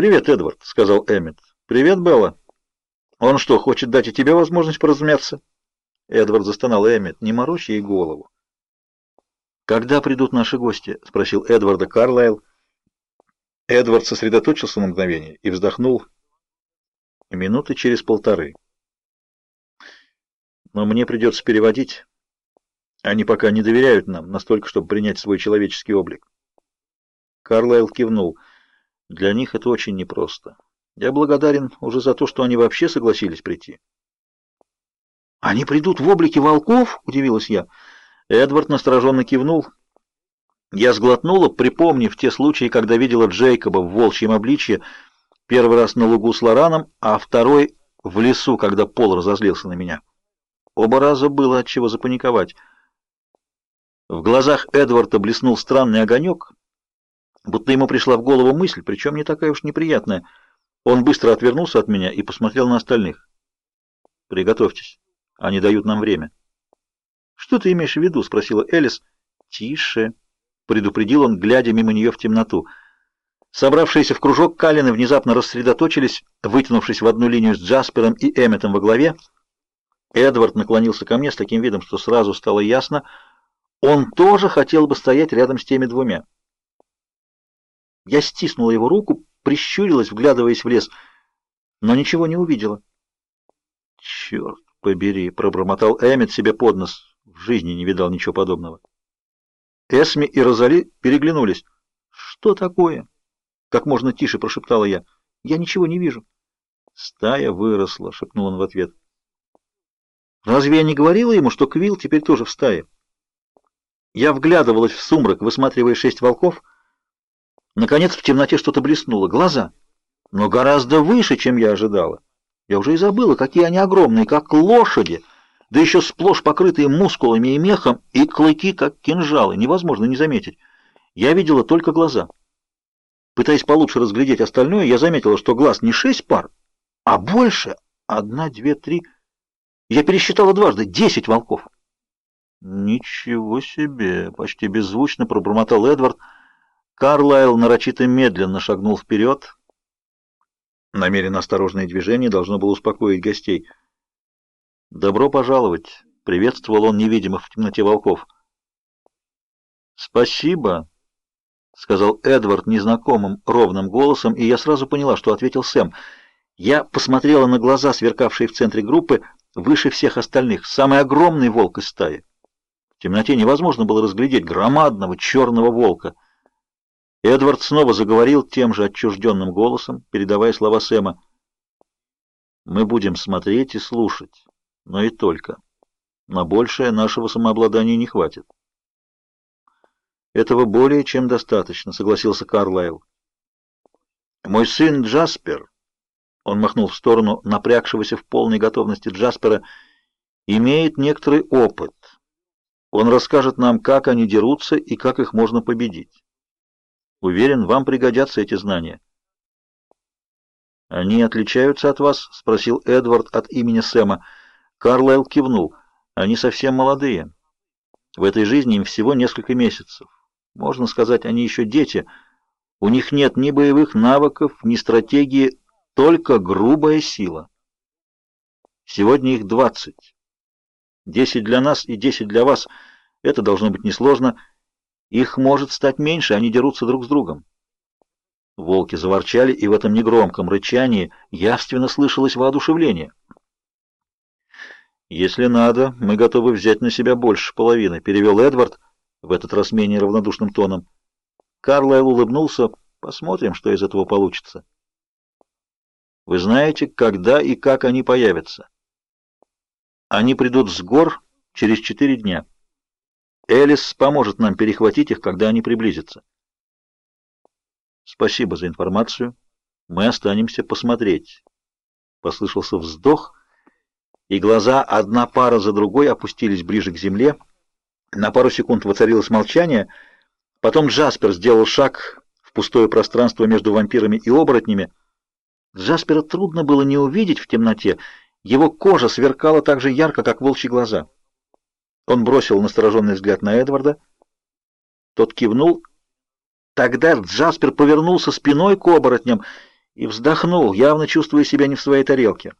«Привет, Эдвард», — сказал Эммет. «Привет, Белла. Он что, хочет дать и тебе возможность поразмяться?» Эдвард застонал. «Эммет, не морочь ей голову». «Когда придут наши гости?» — спросил Эдварда Карлайл. Эдвард сосредоточился на мгновение и вздохнул. Минуты через полторы. «Но мне придется переводить. Они пока не доверяют нам настолько, чтобы принять свой человеческий облик». Карлайл кивнул. «Для них это очень непросто. Я благодарен уже за то, что они вообще согласились прийти». «Они придут в облике волков?» — удивилась я. Эдвард настороженно кивнул. Я сглотнула, припомнив те случаи, когда видела Джейкоба в волчьем обличье, первый раз на лугу с Лораном, а второй в лесу, когда Пол разозлился на меня. Оба раза было от чего запаниковать. В глазах Эдварда блеснул странный огонек, будто ему пришла в голову мысль, причем не такая уж неприятная. Он быстро отвернулся от меня и посмотрел на остальных. «Приготовьтесь, они дают нам время». «Что ты имеешь в виду?» — спросила Элис. «Тише», — предупредил он, глядя мимо нее в темноту. Собравшиеся в кружок Калины внезапно рассредоточились, вытянувшись в одну линию с Джаспером и Эмметом во главе. Эдвард наклонился ко мне с таким видом, что сразу стало ясно, он тоже хотел бы стоять рядом с теми двумя. Я стиснула его руку, прищурилась, вглядываясь в лес, но ничего не увидела. «Черт побери!» — пробормотал Эммет себе под нос. В жизни не видал ничего подобного. Эсми и Розали переглянулись. «Что такое?» Как можно тише прошептала я. «Я ничего не вижу». «Стая выросла», — шепнул он в ответ. «Разве я не говорила ему, что Квилл теперь тоже в стае?» Я вглядывалась в сумрак, высматривая шесть волков. Наконец в темноте что-то блеснуло. Глаза. Но гораздо выше, чем я ожидала. Я уже и забыла, какие они огромные, как лошади да еще сплошь покрытые мускулами и мехом, и клыки, как кинжалы, невозможно не заметить. Я видела только глаза. Пытаясь получше разглядеть остальное, я заметила, что глаз не шесть пар, а больше. Одна, две, три. Я пересчитала дважды. Десять волков. «Ничего себе!» — почти беззвучно пробормотал Эдвард. Карлайл нарочито медленно шагнул вперед. Намеренно осторожное движение должно было успокоить гостей — «Добро пожаловать!» — приветствовал он невидимых в темноте волков. «Спасибо!» — сказал Эдвард незнакомым ровным голосом, и я сразу поняла, что ответил Сэм. Я посмотрела на глаза, сверкавшие в центре группы, выше всех остальных, самый огромный волк из стаи. В темноте невозможно было разглядеть громадного черного волка. Эдвард снова заговорил тем же отчужденным голосом, передавая слова Сэма. «Мы будем смотреть и слушать» но и только. На большее нашего самообладания не хватит. Этого более чем достаточно, согласился Карлайл. Мой сын Джаспер, он махнул в сторону напрягшегося в полной готовности Джаспера, имеет некоторый опыт. Он расскажет нам, как они дерутся и как их можно победить. Уверен, вам пригодятся эти знания. Они отличаются от вас, спросил Эдвард от имени Сэма. Карлайл кивнул. Они совсем молодые. В этой жизни им всего несколько месяцев. Можно сказать, они еще дети. У них нет ни боевых навыков, ни стратегии, только грубая сила. Сегодня их двадцать. Десять для нас и десять для вас. Это должно быть несложно. Их может стать меньше, они дерутся друг с другом. Волки заворчали, и в этом негромком рычании явственно слышалось воодушевление. «Если надо, мы готовы взять на себя больше половины», — перевел Эдвард, в этот раз менее равнодушным тоном. Карлайл улыбнулся. «Посмотрим, что из этого получится». «Вы знаете, когда и как они появятся?» «Они придут с гор через четыре дня. Элис поможет нам перехватить их, когда они приблизятся». «Спасибо за информацию. Мы останемся посмотреть». Послышался вздох, и глаза одна пара за другой опустились ближе к земле. На пару секунд воцарилось молчание. Потом Джаспер сделал шаг в пустое пространство между вампирами и оборотнями. Джаспера трудно было не увидеть в темноте. Его кожа сверкала так же ярко, как волчьи глаза. Он бросил настороженный взгляд на Эдварда. Тот кивнул. Тогда Джаспер повернулся спиной к оборотням и вздохнул, явно чувствуя себя не в своей тарелке.